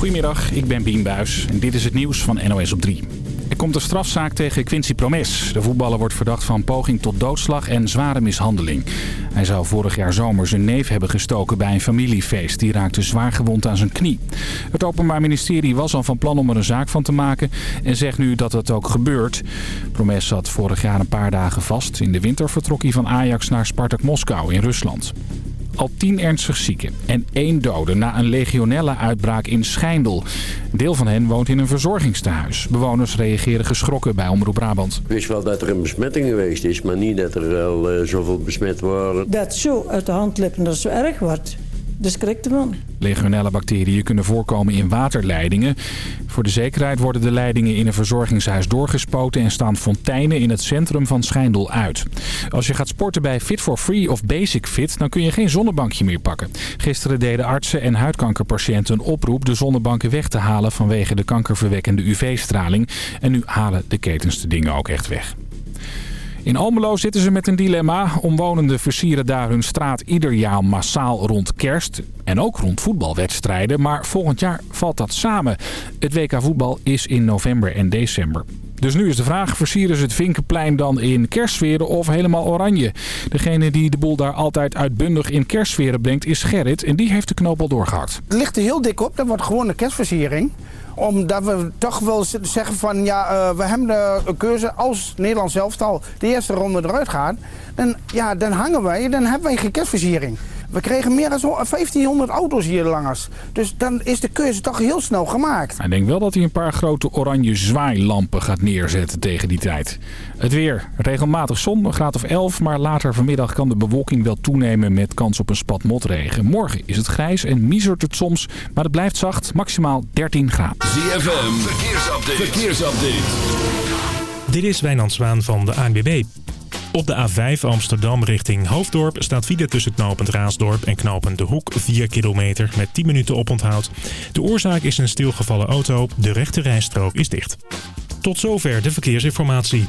Goedemiddag, ik ben Bien Buis en dit is het nieuws van NOS op 3. Er komt een strafzaak tegen Quincy Promes. De voetballer wordt verdacht van poging tot doodslag en zware mishandeling. Hij zou vorig jaar zomer zijn neef hebben gestoken bij een familiefeest. Die raakte zwaar gewond aan zijn knie. Het Openbaar Ministerie was al van plan om er een zaak van te maken... en zegt nu dat het ook gebeurt. Promes zat vorig jaar een paar dagen vast. In de winter vertrok hij van Ajax naar Spartak Moskou in Rusland al tien ernstig zieken en één dode na een legionella-uitbraak in Schijndel. Deel van hen woont in een verzorgingstehuis. Bewoners reageren geschrokken bij Omroep Brabant. Ik wist wel dat er een besmetting geweest is, maar niet dat er al uh, zoveel besmet waren. Dat zo uit de hand liep en dat het zo erg wordt. Dus schrik ervan. Legionella-bacteriën kunnen voorkomen in waterleidingen. Voor de zekerheid worden de leidingen in een verzorgingshuis doorgespoten... en staan fonteinen in het centrum van Schijndel uit. Als je gaat sporten bij Fit for Free of Basic Fit... dan kun je geen zonnebankje meer pakken. Gisteren deden artsen en huidkankerpatiënten een oproep... de zonnebanken weg te halen vanwege de kankerverwekkende UV-straling. En nu halen de ketens de dingen ook echt weg. In Almelo zitten ze met een dilemma. Omwonenden versieren daar hun straat ieder jaar massaal rond kerst. En ook rond voetbalwedstrijden. Maar volgend jaar valt dat samen. Het WK voetbal is in november en december. Dus nu is de vraag, versieren ze het Vinkenplein dan in kerstsferen of helemaal oranje? Degene die de boel daar altijd uitbundig in kerstsferen brengt is Gerrit en die heeft de knoop al doorgehakt. Het ligt er heel dik op, dat wordt gewoon een kerstversiering omdat we toch wel zeggen van ja, uh, we hebben de keuze als Nederland zelf al de eerste ronde eruit gaat. Dan, ja, dan hangen wij, dan hebben wij geen kerstversiering. We kregen meer dan 1500 auto's hier langs. Dus dan is de keuze toch heel snel gemaakt. Hij denkt wel dat hij een paar grote oranje zwaailampen gaat neerzetten tegen die tijd. Het weer. Regelmatig zon, een graad of 11. Maar later vanmiddag kan de bewolking wel toenemen met kans op een spat motregen. Morgen is het grijs en miezert het soms. Maar het blijft zacht, maximaal 13 graden. ZFM, verkeersupdate. verkeersupdate. Dit is Wijnand Zwaan van de ANWB. Op de A5 Amsterdam richting Hoofddorp staat file tussen knooppunt Raasdorp en knooppunt De Hoek 4 kilometer met 10 minuten oponthoud. De oorzaak is een stilgevallen auto. De rechte rijstrook is dicht. Tot zover de verkeersinformatie.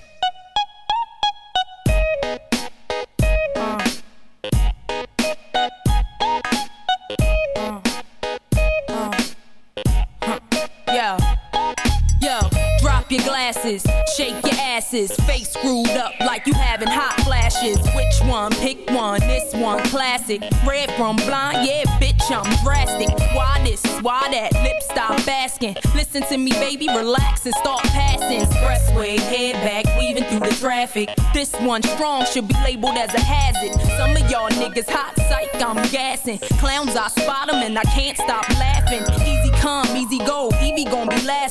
Shake your asses, face screwed up like you having hot flashes. Which one? Pick one. This one, classic. Red from blind, yeah, bitch, I'm drastic. Why this? Why that? Lip stop asking. Listen to me, baby, relax and start passing. Expressway, head back, weaving through the traffic. This one strong should be labeled as a hazard. Some of y'all niggas hot psych, I'm gassing. Clowns, I spot them and I can't stop laughing.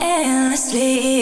endlessly.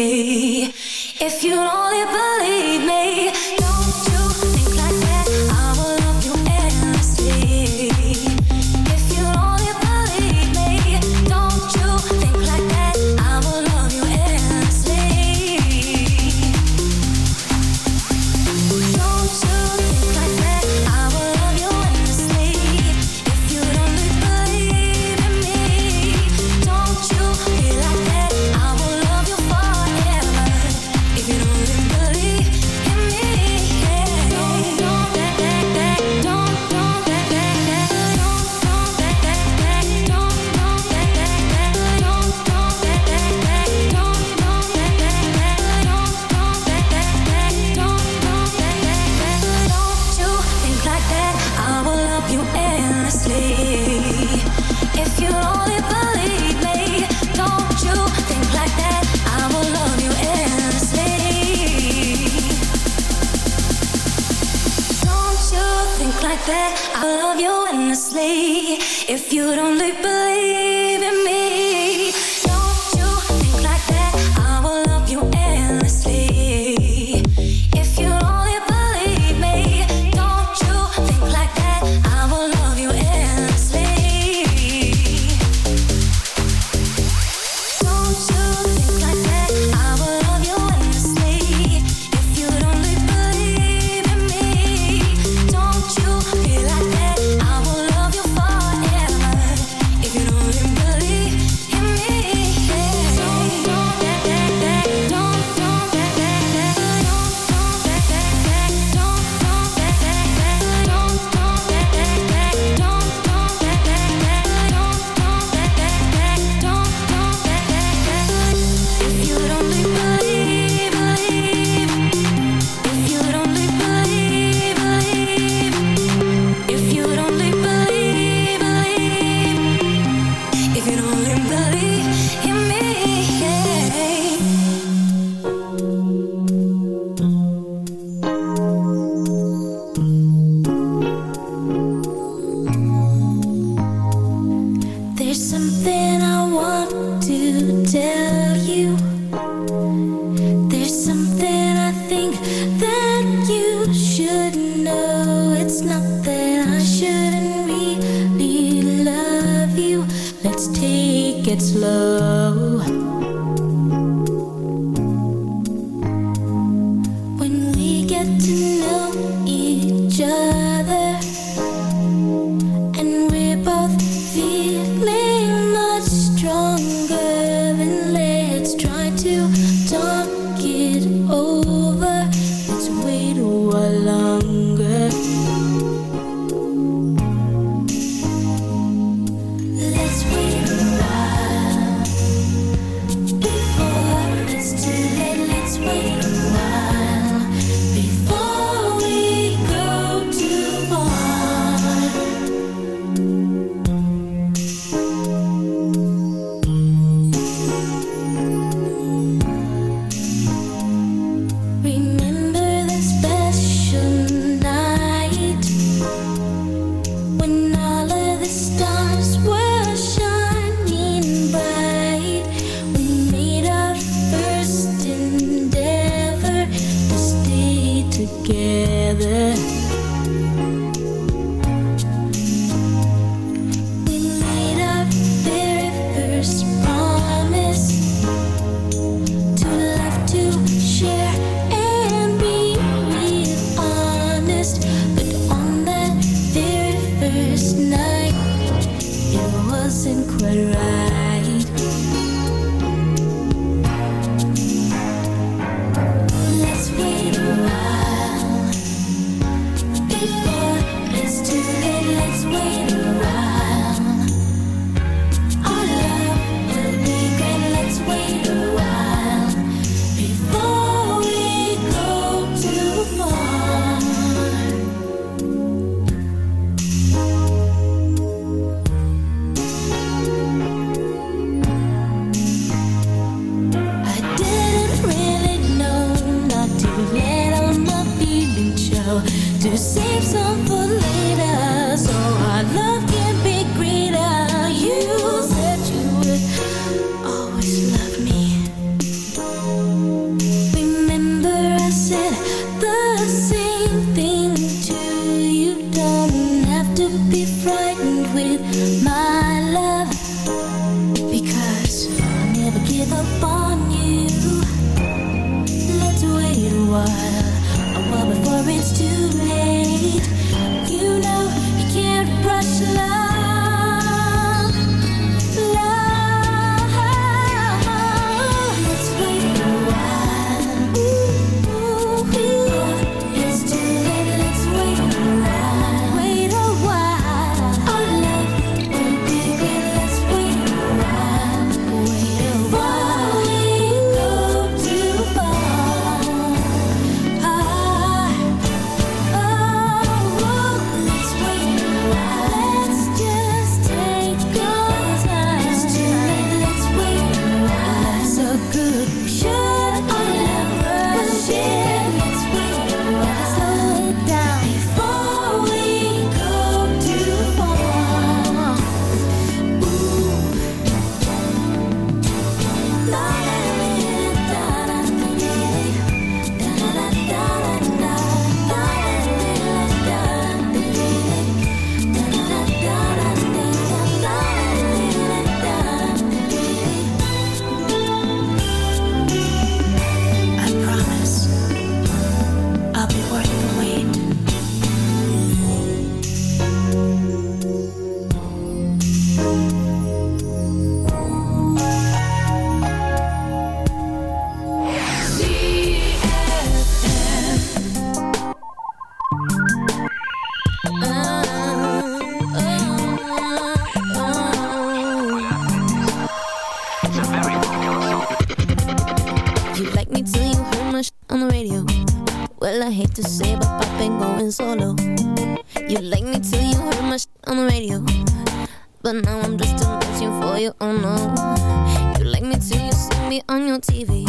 TV.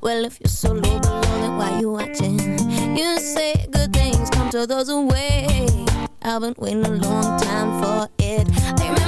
Well, if you're so low below, then why you watching? You say good things come to those who wait. I've been waiting a long time for it.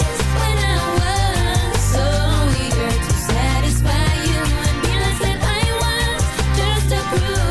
through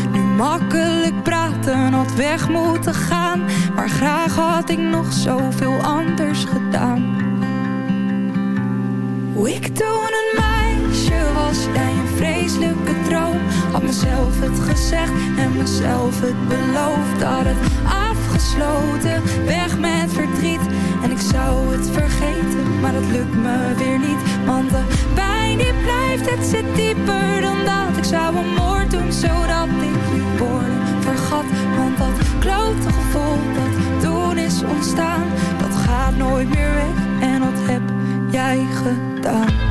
Makkelijk praten, had weg moeten gaan. Maar graag had ik nog zoveel anders gedaan. Hoe ik toen een meisje was, jij een vreselijke droom. Had mezelf het gezegd en mezelf het beloofd. Had het afgesloten, weg met verdriet. En ik zou het vergeten, maar dat lukt me weer niet. Want de pijn die blijft, het zit dieper dan dat. Ik zou een Want dat klote gevoel dat toen is ontstaan, dat gaat nooit meer weg. En dat heb jij gedaan.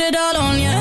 it all on you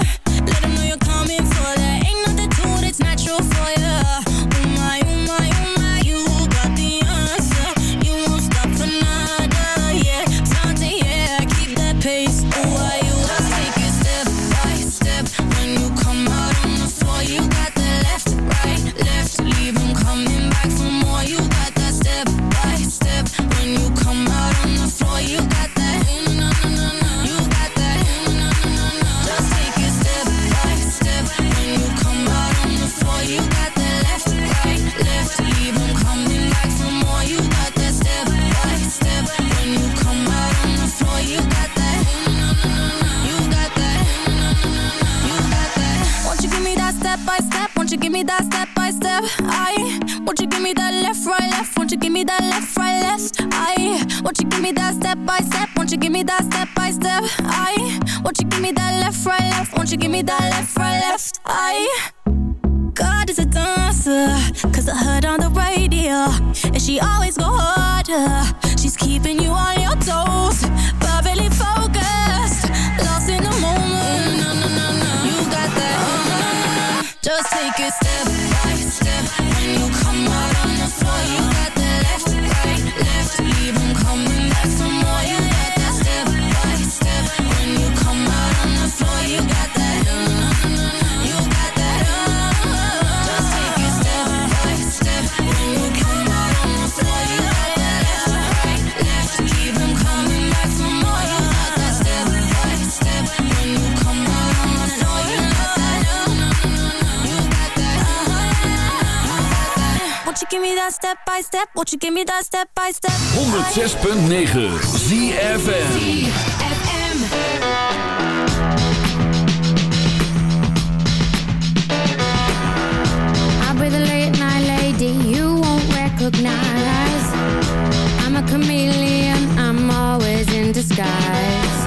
you give me that left, right, left I God is a dancer Cause I heard on the radio And she always go harder She's keeping you on your toes But focused Lost in the moment no, no, no, no. You got that oh, no, no, no. Just take a step Won't you give me that step by step? Won't you give me that step by step? 106.9 ZFN. recognize I'm a chameleon, I'm always in disguise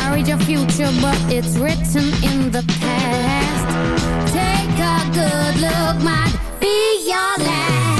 I read your future but it's written in the past Take a good look, my your last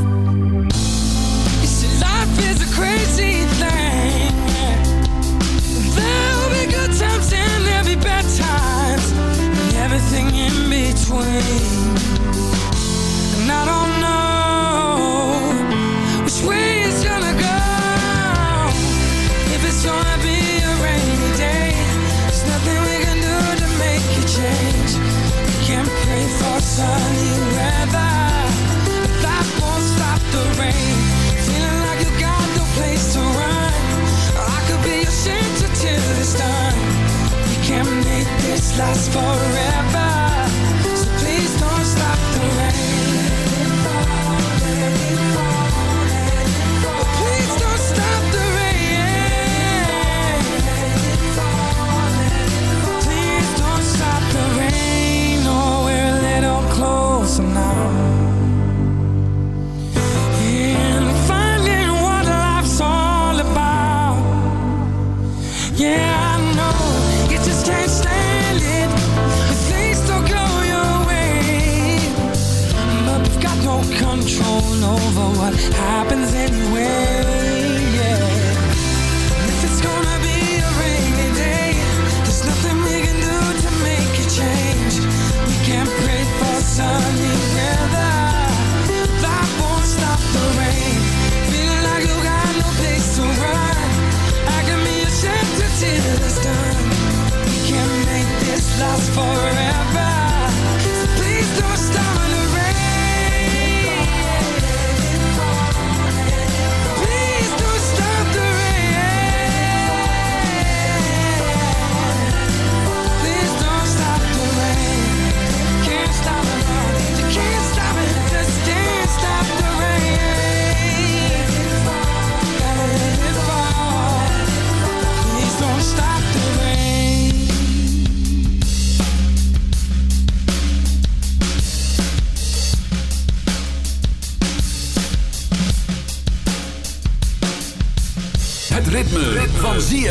last forever.